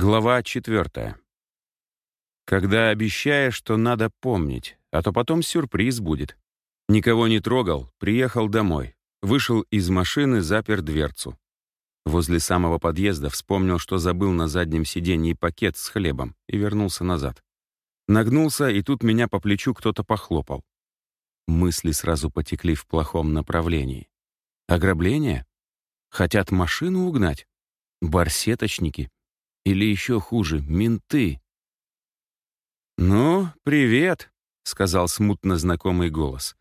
Глава четвертая. Когда обещаешь, то надо помнить, а то потом сюрприз будет. Никого не трогал, приехал домой. Вышел из машины, запер дверцу. Возле самого подъезда вспомнил, что забыл на заднем сиденье пакет с хлебом и вернулся назад. Нагнулся, и тут меня по плечу кто-то похлопал. Мысли сразу потекли в плохом направлении. Ограбление? Хотят машину угнать? Барсеточники? Или еще хуже, менты. «Ну, привет», — сказал смутно знакомый голос.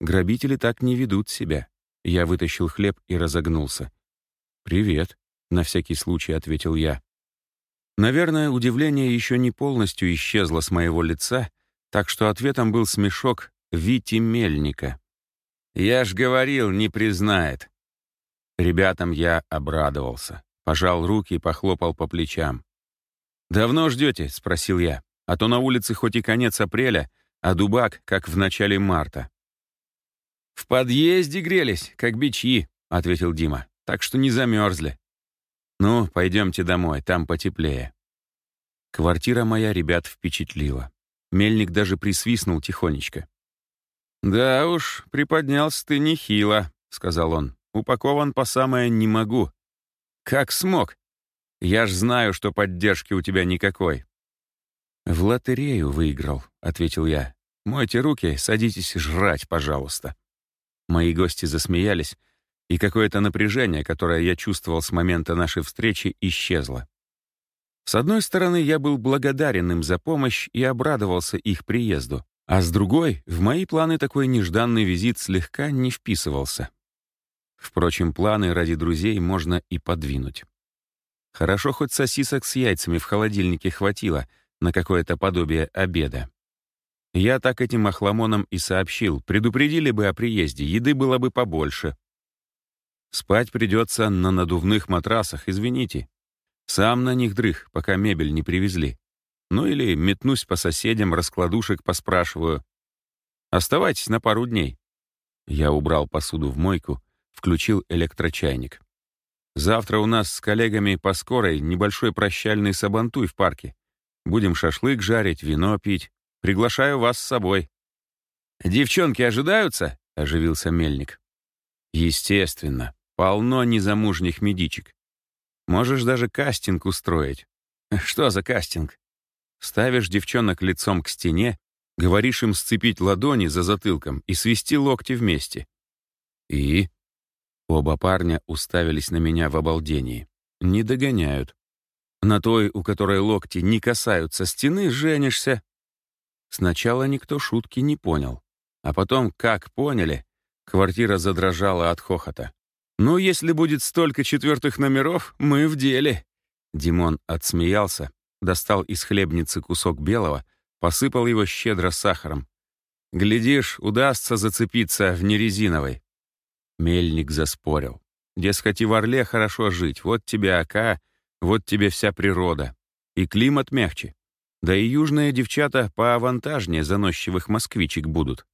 «Грабители так не ведут себя». Я вытащил хлеб и разогнулся. «Привет», — на всякий случай ответил я. Наверное, удивление еще не полностью исчезло с моего лица, так что ответом был смешок Вити Мельника. «Я ж говорил, не признает». Ребятам я обрадовался. Пожал руки и похлопал по плечам. «Давно ждете?» — спросил я. «А то на улице хоть и конец апреля, а дубак, как в начале марта». «В подъезде грелись, как бичи», — ответил Дима. «Так что не замерзли». «Ну, пойдемте домой, там потеплее». Квартира моя ребят впечатлила. Мельник даже присвистнул тихонечко. «Да уж, приподнялся ты нехило», — сказал он. «Упакован по самое не могу. Как смог? Я ж знаю, что поддержки у тебя никакой. В лотерею выиграл, ответил я. Мойте руки, садитесь жрать, пожалуйста. Мои гости засмеялись, и какое-то напряжение, которое я чувствовал с момента нашей встречи, исчезло. С одной стороны, я был благодарен им за помощь и обрадовался их приезду, а с другой, в мои планы такой нежданный визит слегка не вписывался. Впрочем, планы ради друзей можно и подвинуть. Хорошо, хоть сосисок с яйцами в холодильнике хватило на какое-то подобие обеда. Я так этим охламонам и сообщил. Предупредили бы о приезде, еды было бы побольше. Спать придется на надувных матрасах, извините. Сам на них дрых, пока мебель не привезли. Ну или метнусь по соседям, раскладушек поспрашиваю. Оставайтесь на пару дней. Я убрал посуду в мойку, включил электрочайник. Завтра у нас с коллегами по скорой небольшой прощальный сабантуй в парке. Будем шашлык жарить, вино пить. Приглашаю вас с собой. «Девчонки ожидаются?» — оживился Мельник. «Естественно. Полно незамужних медичек. Можешь даже кастинг устроить. Что за кастинг? Ставишь девчонок лицом к стене, говоришь им сцепить ладони за затылком и свести локти вместе. И Оба парня уставились на меня в обалдении. Не догоняют. На той, у которой локти не касаются стены, женишься. Сначала никто шутки не понял. А потом, как поняли, квартира задрожала от хохота. «Ну, если будет столько четвертых номеров, мы в деле». Димон отсмеялся, достал из хлебницы кусок белого, посыпал его щедро сахаром. «Глядишь, удастся зацепиться в нерезиновой». Мельник заспорил. Дескать, и в Орле хорошо жить, вот тебе ока, вот тебе вся природа. И климат мягче. Да и южные девчата поавантажнее заносчивых москвичек будут.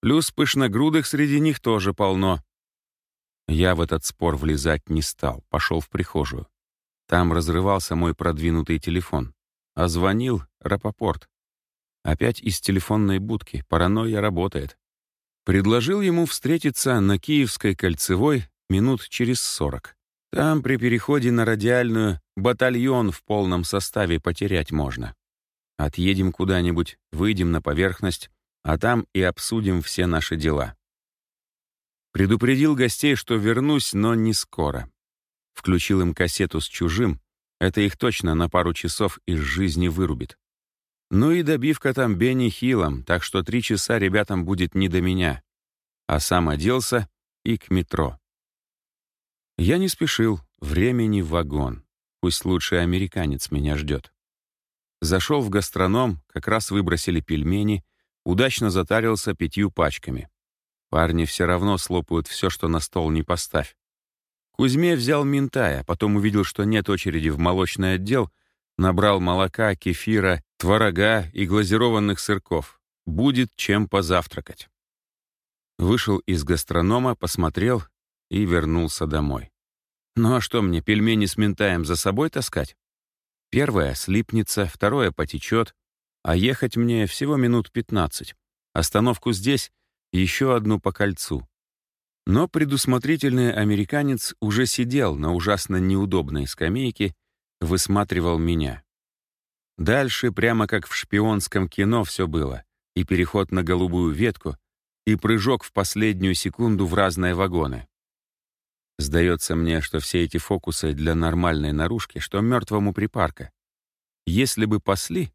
Плюс пышногрудых среди них тоже полно. Я в этот спор влезать не стал, пошел в прихожую. Там разрывался мой продвинутый телефон. А звонил Рапопорт. Опять из телефонной будки, паранойя работает. Предложил ему встретиться на Киевской кольцевой минут через сорок. Там при переходе на радиальную батальон в полном составе потерять можно. Отъедем куда-нибудь, выйдем на поверхность, а там и обсудим все наши дела. Предупредил гостей, что вернусь, но не скоро. Включил им кассету с чужим, это их точно на пару часов из жизни вырубит. Ну и добивка там Бенни Хиллом, так что три часа ребятам будет не до меня. А сам оделся и к метро. Я не спешил, времени в вагон. Пусть лучший американец меня ждет. Зашел в гастроном, как раз выбросили пельмени, удачно затарился пятью пачками. Парни все равно слопают все, что на стол не поставь. Кузьме взял ментая, потом увидел, что нет очереди в молочный отдел, набрал молока, кефира творога и глазированных сырков. Будет чем позавтракать. Вышел из гастронома, посмотрел и вернулся домой. Ну а что мне, пельмени с ментаем за собой таскать? Первое слипнется, второе потечет, а ехать мне всего минут 15. Остановку здесь, еще одну по кольцу. Но предусмотрительный американец уже сидел на ужасно неудобной скамейке, высматривал меня. Дальше, прямо как в шпионском кино, все было. И переход на голубую ветку, и прыжок в последнюю секунду в разные вагоны. Сдается мне, что все эти фокусы для нормальной наружки, что мертвому припарка. Если бы пасли,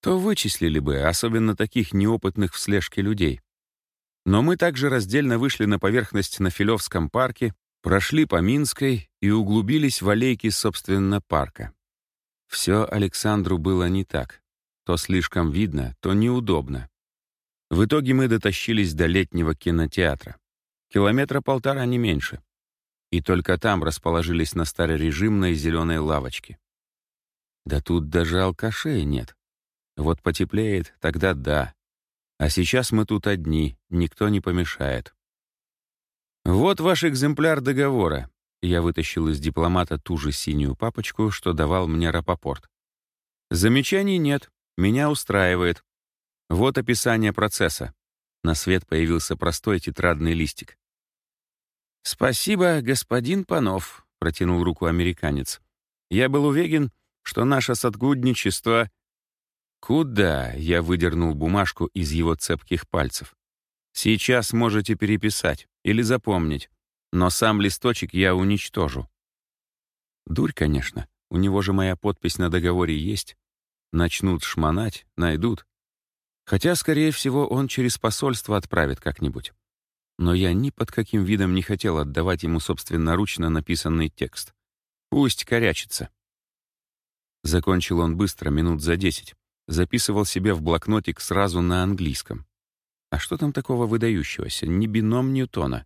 то вычислили бы, особенно таких неопытных в слежке людей. Но мы также раздельно вышли на поверхность на Филевском парке, прошли по Минской и углубились в аллейки, собственно, парка. Все Александру было не так. То слишком видно, то неудобно. В итоге мы дотащились до летнего кинотеатра. Километра полтора, не меньше. И только там расположились на старорежимной зеленой лавочке. Да тут даже алкашей нет. Вот потеплеет, тогда да. А сейчас мы тут одни, никто не помешает. Вот ваш экземпляр договора. Я вытащил из дипломата ту же синюю папочку, что давал мне Рапопорт. Замечаний нет, меня устраивает. Вот описание процесса. На свет появился простой тетрадный листик. «Спасибо, господин Панов», — протянул руку американец. «Я был уверен, что наше сотрудничество...» «Куда?» — я выдернул бумажку из его цепких пальцев. «Сейчас можете переписать или запомнить, но сам листочек я уничтожу». Дурь, конечно, у него же моя подпись на договоре есть. Начнут шмонать, найдут. Хотя, скорее всего, он через посольство отправит как-нибудь. Но я ни под каким видом не хотел отдавать ему собственноручно написанный текст. Пусть корячится. Закончил он быстро, минут за десять. Записывал себе в блокнотик сразу на английском. А что там такого выдающегося? Не бином Ньютона.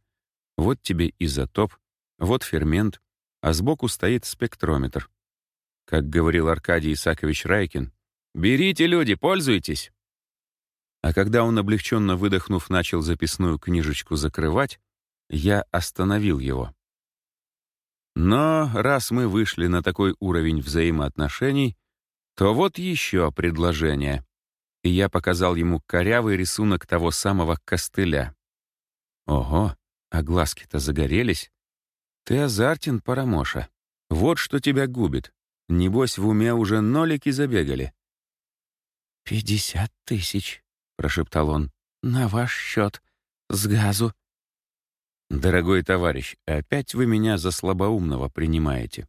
Вот тебе изотоп, вот фермент, а сбоку стоит спектрометр. Как говорил Аркадий Исакович Райкин, «Берите, люди, пользуйтесь!» А когда он, облегченно выдохнув, начал записную книжечку закрывать, я остановил его. Но раз мы вышли на такой уровень взаимоотношений, то вот еще предложение. И я показал ему корявый рисунок того самого костыля. Ого, а глазки-то загорелись. Ты азартен, Парамоша. Вот что тебя губит. Небось, в уме уже нолики забегали. «Пятьдесят тысяч», — прошептал он. «На ваш счет. С газу». «Дорогой товарищ, опять вы меня за слабоумного принимаете.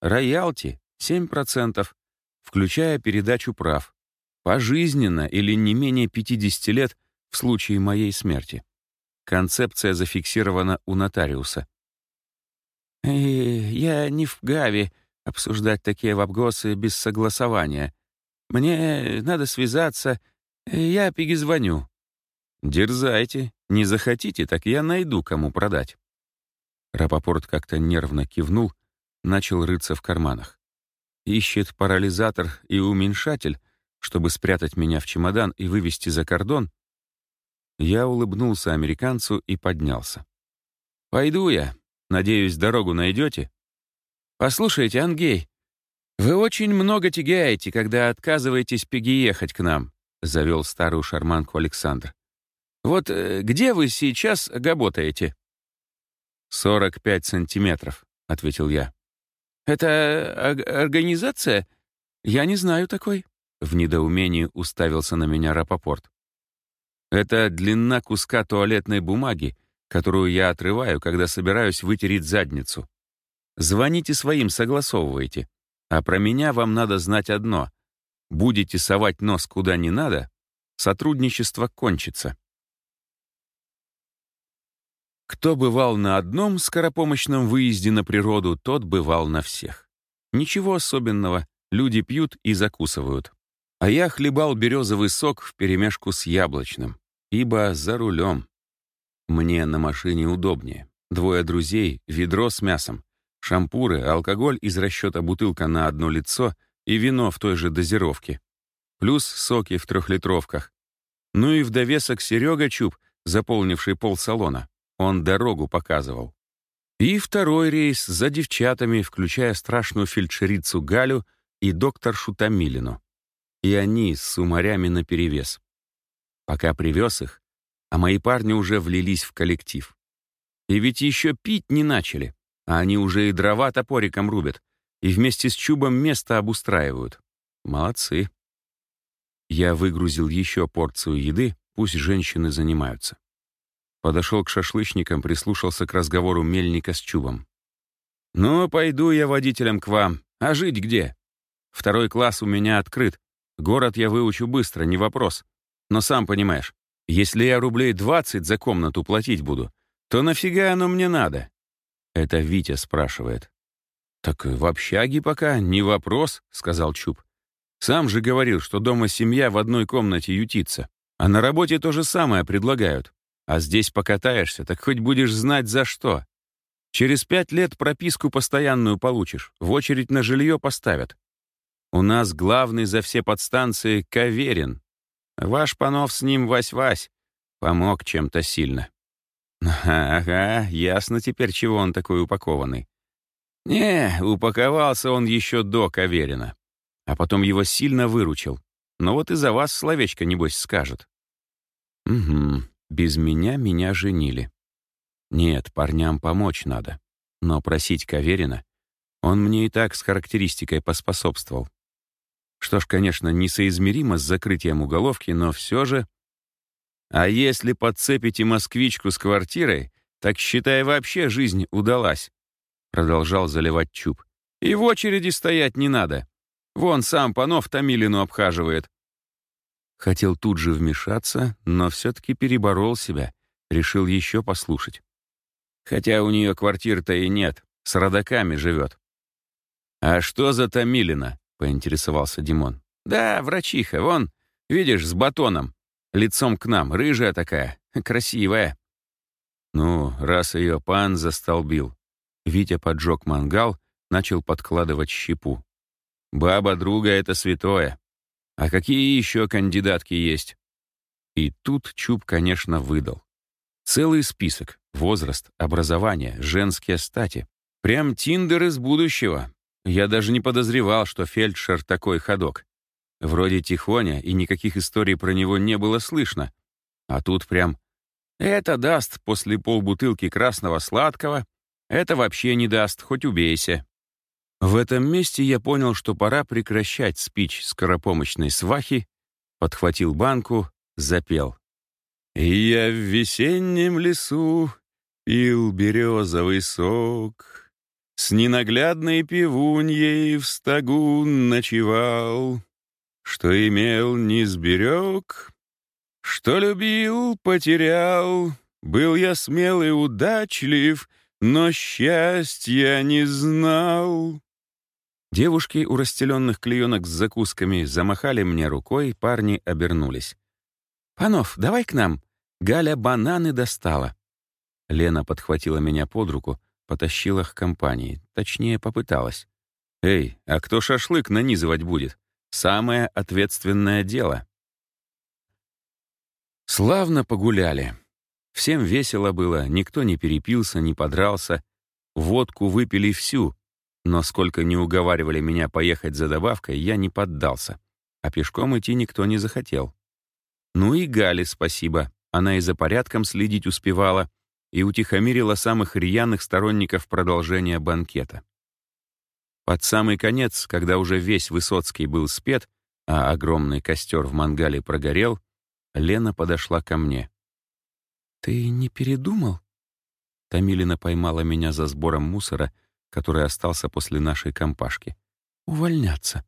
Роялти — семь процентов, включая передачу прав. Пожизненно или не менее 50 лет в случае моей смерти. Концепция зафиксирована у нотариуса. «Э, «Я не в гаве обсуждать такие вопросы без согласования. Мне надо связаться «Я перезвоню». «Дерзайте. Не захотите, так я найду, кому продать». Рапопорт как-то нервно кивнул, начал рыться в карманах. Ищет парализатор и уменьшатель, чтобы спрятать меня в чемодан и вывести за кордон. Я улыбнулся американцу и поднялся. «Пойду я. Надеюсь, дорогу найдете?» «Послушайте, Ангей, вы очень много тягаете, когда отказываетесь переехать к нам. — завел старую шарманку Александр. «Вот э, где вы сейчас работаете?» «Сорок пять сантиметров», — ответил я. «Это организация? Я не знаю такой». В недоумении уставился на меня Рапопорт. «Это длина куска туалетной бумаги, которую я отрываю, когда собираюсь вытереть задницу. Звоните своим, согласовывайте. А про меня вам надо знать одно — будете совать нос куда не надо, сотрудничество кончится. Кто бывал на одном скоропомощном выезде на природу, тот бывал на всех. Ничего особенного, люди пьют и закусывают. А я хлебал березовый сок вперемешку с яблочным, ибо за рулем. Мне на машине удобнее. Двое друзей, ведро с мясом, шампуры, алкоголь из расчета бутылка на одно лицо — и вино в той же дозировке. Плюс соки в трехлитровках. Ну и в довесок Серега Чуб, заполнивший полсалона. Он дорогу показывал. И второй рейс за девчатами, включая страшную фельдшерицу Галю, и докторшу Томилину. И они с сумарями наперевес. Пока привез их, а мои парни уже влились в коллектив. И ведь еще пить не начали, а они уже и дрова топориком рубят, и вместе с Чубом место обустраивают. Молодцы. Я выгрузил еще порцию еды, пусть женщины занимаются. Подошел к шашлычникам, прислушался к разговору Мельника с Чубом. «Ну, пойду я водителем к вам. А жить где? Второй класс у меня открыт. Город я выучу быстро, не вопрос. Но сам понимаешь, если я рублей 20 за комнату платить буду, то нафига оно мне надо?» Это Витя спрашивает. «Так в общаге пока не вопрос», — сказал Чуб. «Сам же говорил, что дома семья в одной комнате ютится, а на работе то же самое предлагают. А здесь покатаешься, так хоть будешь знать за что. Через пять лет прописку постоянную получишь, в очередь на жилье поставят. У нас главный за все подстанции Каверин. Ваш Панов с ним Вась-Вась помог чем-то сильно. Ага, ясно теперь, чего он такой упакованный. Не, упаковался он еще до Каверина. А потом его сильно выручил. Но вот и за вас словечко, небось, скажет. Угу, без меня меня женили. Нет, парням помочь надо. Но просить Каверина он мне и так с характеристикой поспособствовал. Что ж, конечно, несоизмеримо с закрытием уголовки, но все же... А если подцепите москвичку с квартирой, так, считай, вообще жизнь удалась. Продолжал заливать чуб. И в очереди стоять не надо. Вон сам Панов Томилину обхаживает. Хотел тут же вмешаться, но все-таки переборол себя, решил еще послушать. Хотя у нее квартир-то и нет, с родаками живет. «А что за Томилина?» — поинтересовался Димон. «Да, врачиха, вон, видишь, с батоном, лицом к нам, рыжая такая, красивая». Ну, раз ее пан застолбил. Витя поджег мангал, начал подкладывать щепу. «Баба друга — это святое. А какие еще кандидатки есть? И тут Чуб, конечно, выдал. Целый список. Возраст, образование, женские стати. Прям тиндер из будущего. Я даже не подозревал, что фельдшер такой ходок. Вроде тихоня, и никаких историй про него не было слышно. А тут прям «это даст после полбутылки красного сладкого», «это вообще не даст, хоть убейся». В этом месте я понял, что пора прекращать спич скоропомощной свахи, подхватил банку, запел. «И я в весеннем лесу пил березовый сок, с ненаглядной пивуньей в стогу ночевал, что имел не сберег, что любил, потерял, был я смел и удачлив, но счастья не знал». Девушки у расстеленных клеенок с закусками замахали мне рукой, парни обернулись. «Панов, давай к нам. Галя бананы достала». Лена подхватила меня под руку, потащила к компании, точнее, попыталась. «Эй, а кто шашлык нанизывать будет? Самое ответственное дело». Славно погуляли. Всем весело было, никто не перепился, не подрался. Водку выпили всю, но сколько не уговаривали меня поехать за добавкой, я не поддался. А пешком идти никто не захотел. Ну и Гале спасибо. Она и за порядком следить успевала, и утихомирила самых рьяных сторонников продолжения банкета. Под самый конец, когда уже весь Высоцкий был спет, а огромный костер в мангале прогорел, Лена подошла ко мне. «Ты не передумал?» Тамилина поймала меня за сбором мусора который остался после нашей компашки. Увольняться.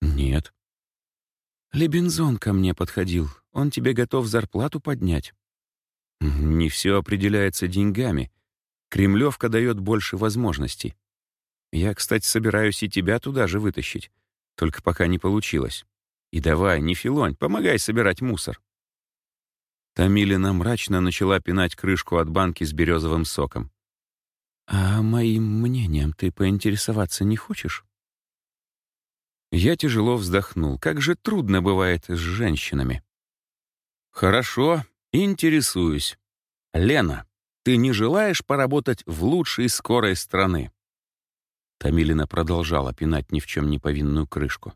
Нет. Лебензон ко мне подходил. Он тебе готов зарплату поднять. Не все определяется деньгами. Кремлевка дает больше возможностей. Я, кстати, собираюсь и тебя туда же вытащить. Только пока не получилось. И давай, не филонь, помогай собирать мусор. Тамилина мрачно начала пинать крышку от банки с березовым соком. «А моим мнением ты поинтересоваться не хочешь?» Я тяжело вздохнул. Как же трудно бывает с женщинами. «Хорошо, интересуюсь. Лена, ты не желаешь поработать в лучшей скорой страны?» Тамилина продолжала пинать ни в чем не повинную крышку.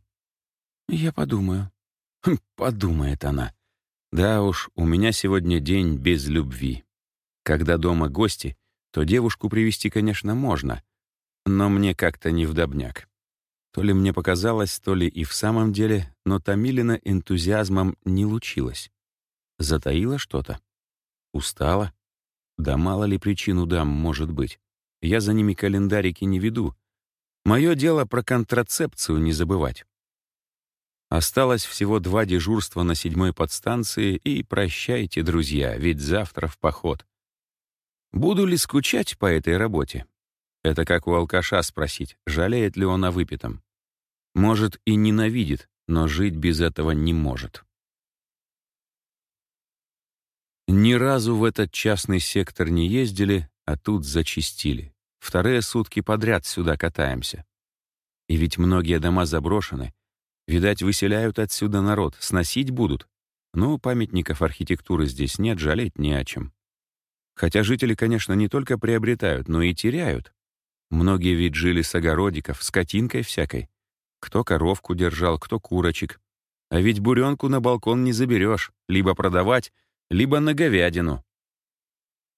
«Я подумаю». Хм, подумает она. Да уж, у меня сегодня день без любви. Когда дома гости, то девушку привести, конечно, можно, но мне как-то не вдобняк. То ли мне показалось, то ли и в самом деле, но Томилина энтузиазмом не лучилась. Затаила что-то? Устала? Да мало ли причину дам, может быть. Я за ними календарики не веду. Мое дело про контрацепцию не забывать. Осталось всего два дежурства на седьмой подстанции, и прощайте, друзья, ведь завтра в поход. Буду ли скучать по этой работе? Это как у алкаша спросить, жалеет ли он о выпитом. Может, и ненавидит, но жить без этого не может. Ни разу в этот частный сектор не ездили, а тут зачистили. Вторые сутки подряд сюда катаемся. И ведь многие дома заброшены, Видать, выселяют отсюда народ, сносить будут. Ну, памятников архитектуры здесь нет, жалеть не о чем. Хотя жители, конечно, не только приобретают, но и теряют. Многие ведь жили с огородиков, скотинкой всякой. Кто коровку держал, кто курочек. А ведь буренку на балкон не заберешь, либо продавать, либо на говядину.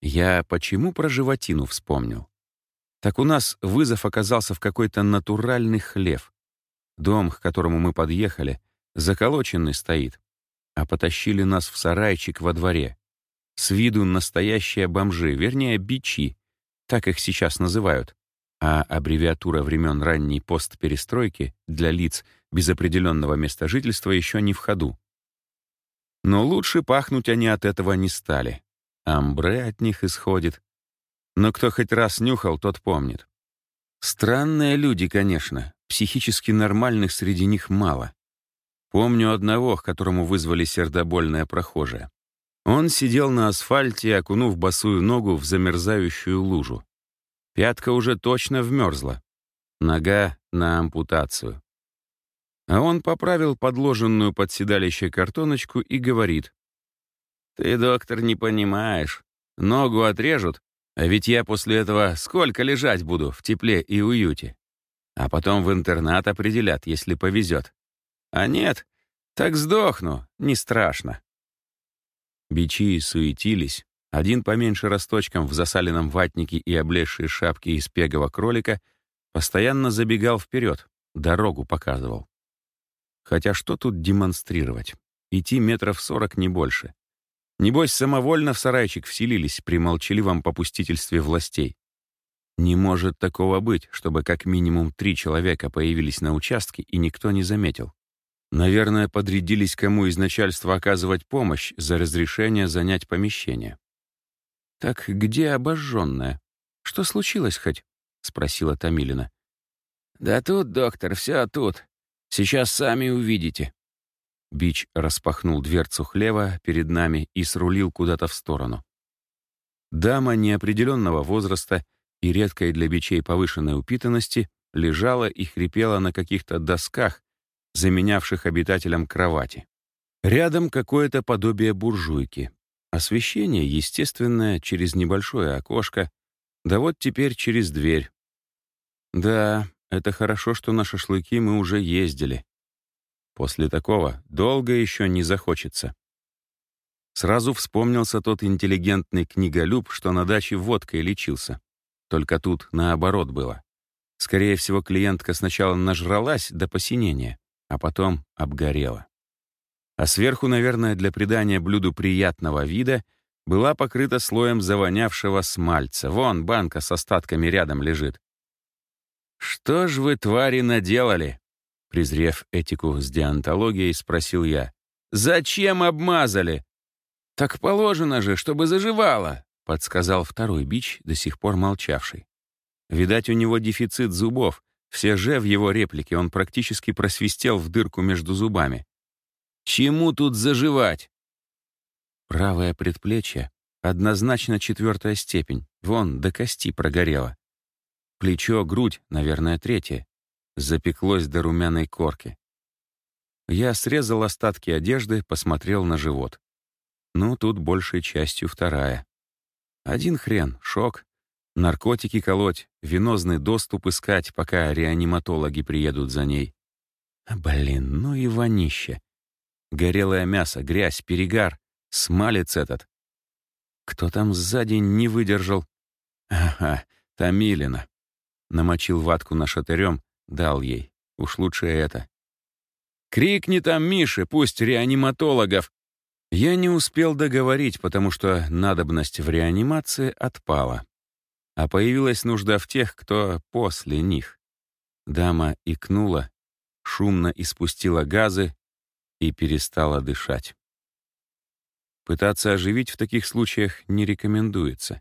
Я почему про животину вспомнил? Так у нас вызов оказался в какой-то натуральный хлев. Дом, к которому мы подъехали, заколоченный стоит, а потащили нас в сарайчик во дворе. С виду настоящие бомжи, вернее, бичи, так их сейчас называют, а аббревиатура времен ранней постперестройки для лиц без определенного места жительства еще не в ходу. Но лучше пахнуть они от этого не стали. Амбре от них исходит. Но кто хоть раз нюхал, тот помнит. Странные люди, конечно, Психически нормальных среди них мало. Помню одного, к которому вызвали сердобольное прохожее. Он сидел на асфальте, окунув босую ногу в замерзающую лужу. Пятка уже точно вмерзла. Нога на ампутацию. А он поправил подложенную под седалище картоночку и говорит. «Ты, доктор, не понимаешь. Ногу отрежут, а ведь я после этого сколько лежать буду в тепле и уюте а потом в интернат определят, если повезет. А нет, так сдохну, не страшно. Бичи суетились. Один поменьше росточком в засаленном ватнике и облезшей шапке из пегого кролика постоянно забегал вперед, дорогу показывал. Хотя что тут демонстрировать? Идти метров сорок, не больше. Небось, самовольно в сарайчик вселились при молчаливом попустительстве властей. Не может такого быть, чтобы как минимум три человека появились на участке и никто не заметил. Наверное, подрядились кому из начальства оказывать помощь за разрешение занять помещение. «Так где обожженная? Что случилось хоть?» — спросила Томилина. «Да тут, доктор, все тут. Сейчас сами увидите». Бич распахнул дверцу хлева перед нами и срулил куда-то в сторону. Дама неопределенного возраста — и редкой для бичей повышенной упитанности лежала и хрипела на каких-то досках, заменявших обитателям кровати. Рядом какое-то подобие буржуйки. Освещение, естественное, через небольшое окошко, да вот теперь через дверь. Да, это хорошо, что на шашлыки мы уже ездили. После такого долго еще не захочется. Сразу вспомнился тот интеллигентный книголюб, что на даче водкой лечился. Только тут наоборот было. Скорее всего, клиентка сначала нажралась до посинения, а потом обгорела. А сверху, наверное, для придания блюду приятного вида была покрыта слоем завонявшего смальца. Вон банка с остатками рядом лежит. «Что ж вы, твари, наделали?» Презрев этику с деонтологией, спросил я. «Зачем обмазали?» «Так положено же, чтобы заживало подсказал второй бич, до сих пор молчавший. Видать, у него дефицит зубов. Все же в его реплике он практически просвистел в дырку между зубами. «Чему тут заживать?» Правое предплечье — однозначно четвертая степень. Вон, до кости прогорело. Плечо, грудь, наверное, третье. Запеклось до румяной корки. Я срезал остатки одежды, посмотрел на живот. Ну, тут большей частью вторая. Один хрен, шок. Наркотики колоть, венозный доступ искать, пока реаниматологи приедут за ней. Блин, ну и вонище. Горелое мясо, грязь, перегар. Смалец этот. Кто там сзади не выдержал? Ага, Томилина. Намочил ватку на шатырем, дал ей. Уж лучше это. «Крикни там Мише, пусть реаниматологов!» Я не успел договорить, потому что надобность в реанимации отпала. А появилась нужда в тех, кто после них. Дама икнула, шумно испустила газы и перестала дышать. Пытаться оживить в таких случаях не рекомендуется.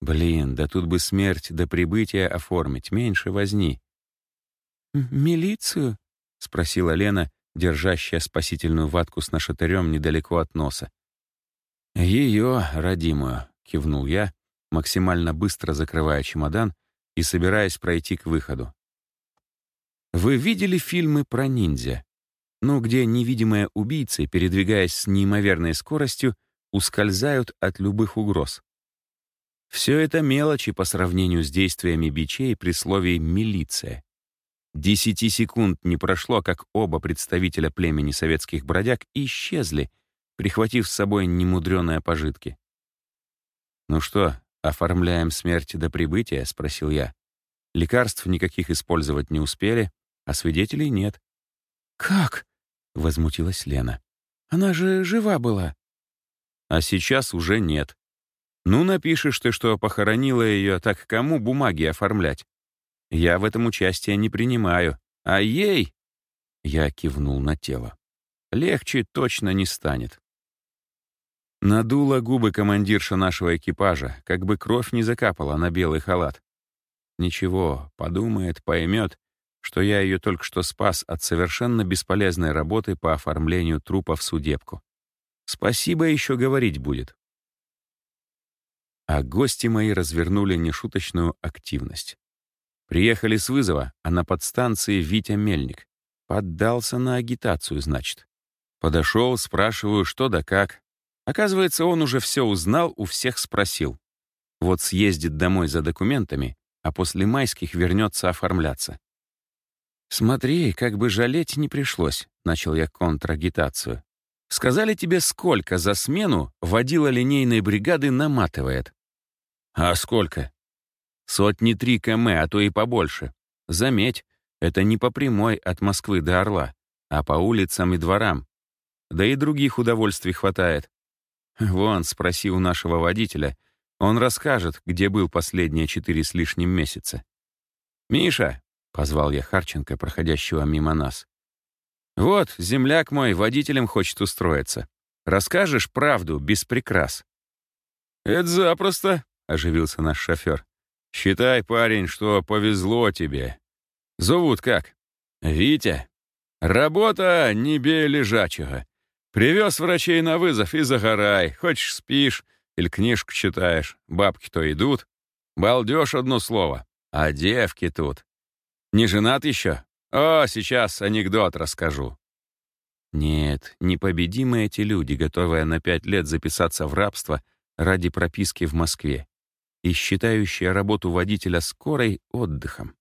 Блин, да тут бы смерть до прибытия оформить, меньше возни. «Милицию?» — спросила Лена, держащая спасительную ватку с нашатырем недалеко от носа. «Ее, родимую», — кивнул я, максимально быстро закрывая чемодан и собираясь пройти к выходу. Вы видели фильмы про ниндзя? Ну, где невидимые убийцы, передвигаясь с неимоверной скоростью, ускользают от любых угроз. Все это мелочи по сравнению с действиями бичей при слове «милиция». Десяти секунд не прошло, как оба представителя племени советских бродяг исчезли, прихватив с собой немудреные пожитки. «Ну что, оформляем смерть до прибытия?» — спросил я. Лекарств никаких использовать не успели, а свидетелей нет. «Как?» — возмутилась Лена. «Она же жива была». «А сейчас уже нет. Ну, напишешь ты, что похоронила ее, так кому бумаги оформлять? Я в этом участие не принимаю. А ей...» Я кивнул на тело. «Легче точно не станет». Надула губы командирша нашего экипажа, как бы кровь не закапала на белый халат. Ничего, подумает, поймет, что я ее только что спас от совершенно бесполезной работы по оформлению трупа в судебку. Спасибо еще говорить будет. А гости мои развернули нешуточную активность. Приехали с вызова, а на подстанции Витя Мельник. Поддался на агитацию, значит. Подошел, спрашиваю, что да как. Оказывается, он уже все узнал, у всех спросил. Вот съездит домой за документами, а после майских вернется оформляться. «Смотри, как бы жалеть не пришлось», — начал я контрагитацию. «Сказали тебе, сколько за смену водила линейной бригады наматывает?» «А сколько?» Сотни три км, а то и побольше. Заметь, это не по прямой от Москвы до Орла, а по улицам и дворам. Да и других удовольствий хватает. Вон, спроси у нашего водителя, он расскажет, где был последние четыре с лишним месяца. «Миша!» — позвал я Харченко, проходящего мимо нас. «Вот, земляк мой водителем хочет устроиться. Расскажешь правду без прикрас?» «Это запросто», — оживился наш шофер. Считай, парень, что повезло тебе. Зовут как? Витя. Работа не бей лежачего. Привез врачей на вызов и загорай. Хочешь спишь или книжку читаешь. Бабки-то идут. Балдеж одно слово. А девки тут. Не женат еще? О, сейчас анекдот расскажу. Нет, непобедимы эти люди, готовые на пять лет записаться в рабство ради прописки в Москве и считающая работу водителя скорой отдыхом.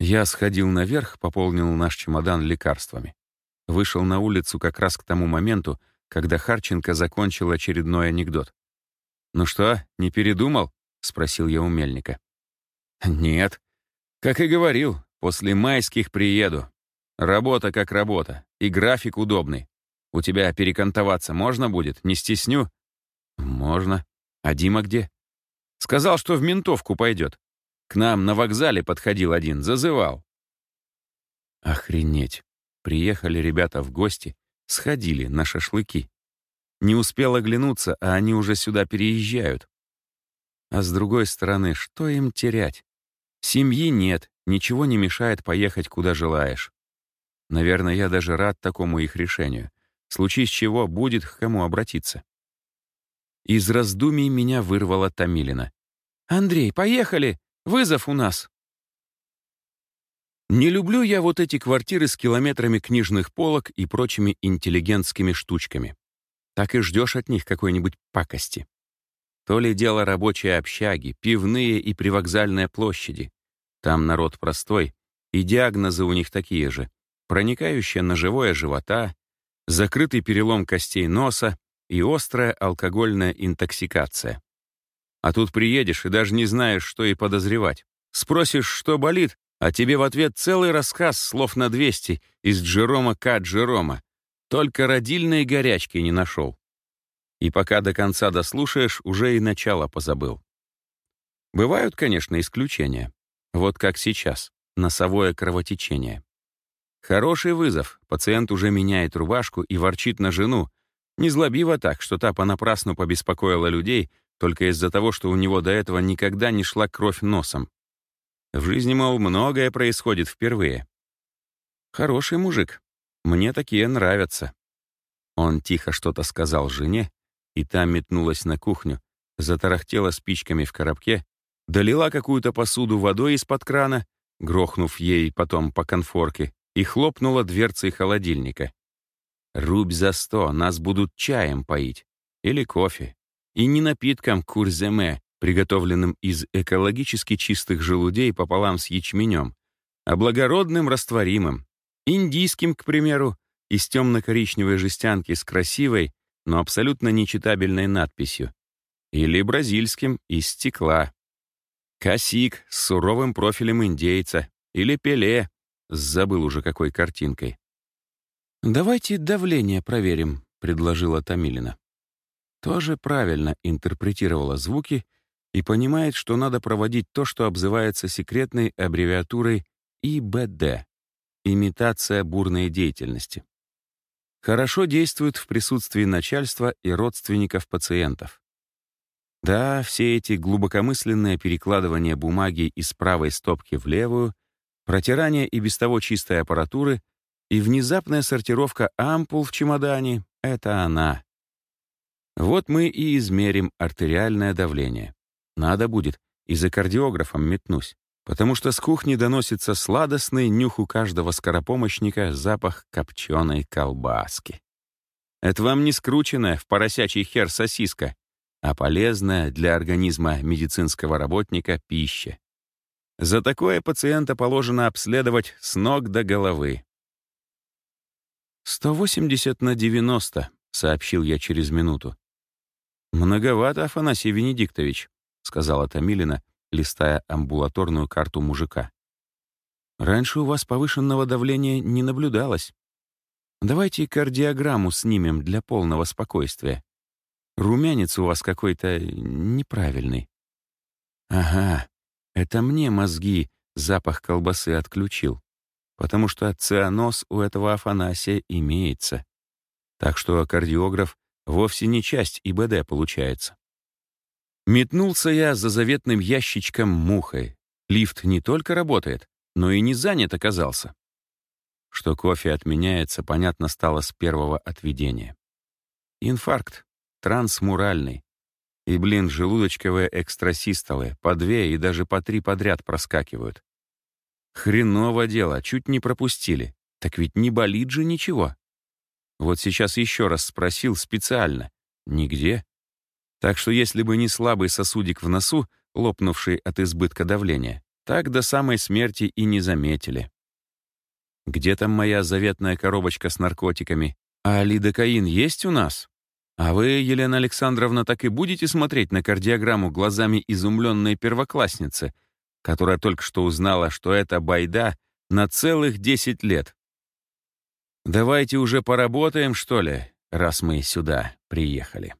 Я сходил наверх, пополнил наш чемодан лекарствами. Вышел на улицу как раз к тому моменту, когда Харченко закончил очередной анекдот. «Ну что, не передумал?» — спросил я у мельника. «Нет. Как и говорил, после майских приеду. Работа как работа, и график удобный. У тебя перекантоваться можно будет, не стесню?» «Можно. А Дима где?» Сказал, что в ментовку пойдет. К нам на вокзале подходил один, зазывал. Охренеть. Приехали ребята в гости, сходили на шашлыки. Не успел оглянуться, а они уже сюда переезжают. А с другой стороны, что им терять? Семьи нет, ничего не мешает поехать, куда желаешь. Наверное, я даже рад такому их решению. Случись чего, будет к кому обратиться. Из раздумий меня вырвала Томилина. «Андрей, поехали! Вызов у нас!» Не люблю я вот эти квартиры с километрами книжных полок и прочими интеллигентскими штучками. Так и ждешь от них какой-нибудь пакости. То ли дело рабочие общаги, пивные и привокзальные площади. Там народ простой, и диагнозы у них такие же. Проникающая ножевое живота, закрытый перелом костей носа и острая алкогольная интоксикация. А тут приедешь и даже не знаешь, что и подозревать. Спросишь, что болит, а тебе в ответ целый рассказ слов на 200 из Джерома К. Джерома. Только родильной горячки не нашел. И пока до конца дослушаешь, уже и начало позабыл. Бывают, конечно, исключения. Вот как сейчас, носовое кровотечение. Хороший вызов. Пациент уже меняет рубашку и ворчит на жену. Незлобиво так, что та понапрасну побеспокоила людей только из-за того, что у него до этого никогда не шла кровь носом. В жизни, мол, многое происходит впервые. Хороший мужик. Мне такие нравятся. Он тихо что-то сказал жене, и та метнулась на кухню, затарахтела спичками в коробке, долила какую-то посуду водой из-под крана, грохнув ей потом по конфорке, и хлопнула дверцей холодильника. «Рубь за сто, нас будут чаем поить. Или кофе. И не напитком курземе, приготовленным из экологически чистых желудей пополам с ячменем, а благородным растворимым, индийским, к примеру, из темно-коричневой жестянки с красивой, но абсолютно нечитабельной надписью, или бразильским из стекла. Косик с суровым профилем индейца, или Пеле Забыл уже какой картинкой. «Давайте давление проверим», — предложила Томилина. Тоже правильно интерпретировала звуки и понимает, что надо проводить то, что обзывается секретной аббревиатурой ИБД — имитация бурной деятельности. Хорошо действует в присутствии начальства и родственников пациентов. Да, все эти глубокомысленные перекладывания бумаги из правой стопки в левую протирание и без того чистой аппаратуры и внезапная сортировка ампул в чемодане — это она. Вот мы и измерим артериальное давление. Надо будет, и за кардиографом метнусь, потому что с кухни доносится сладостный нюх у каждого скоропомощника запах копченой колбаски. Это вам не скрученная в поросячий хер сосиска, а полезная для организма медицинского работника пища. За такое пациента положено обследовать с ног до головы. «180 на 90», — сообщил я через минуту. «Многовато, Афанасий Венедиктович», — сказала Томилина, листая амбулаторную карту мужика. «Раньше у вас повышенного давления не наблюдалось. Давайте кардиограмму снимем для полного спокойствия. Румянец у вас какой-то неправильный». «Ага, это мне мозги запах колбасы отключил, потому что цианоз у этого Афанасия имеется. Так что кардиограф вовсе не часть ИБД получается. Метнулся я за заветным ящичком мухой. Лифт не только работает, но и не занят оказался. Что кофе отменяется, понятно стало с первого отведения. Инфаркт, трансмуральный, и, блин, желудочковые экстрасистолы по две и даже по три подряд проскакивают. Хреново дело, чуть не пропустили. Так ведь не болит же ничего. Вот сейчас еще раз спросил специально. Нигде. Так что если бы не слабый сосудик в носу, лопнувший от избытка давления, так до самой смерти и не заметили. Где там моя заветная коробочка с наркотиками? А лидокаин есть у нас? А вы, Елена Александровна, так и будете смотреть на кардиограмму глазами изумленной первоклассницы, которая только что узнала, что это байда на целых 10 лет. Давайте уже поработаем, что ли, раз мы сюда приехали.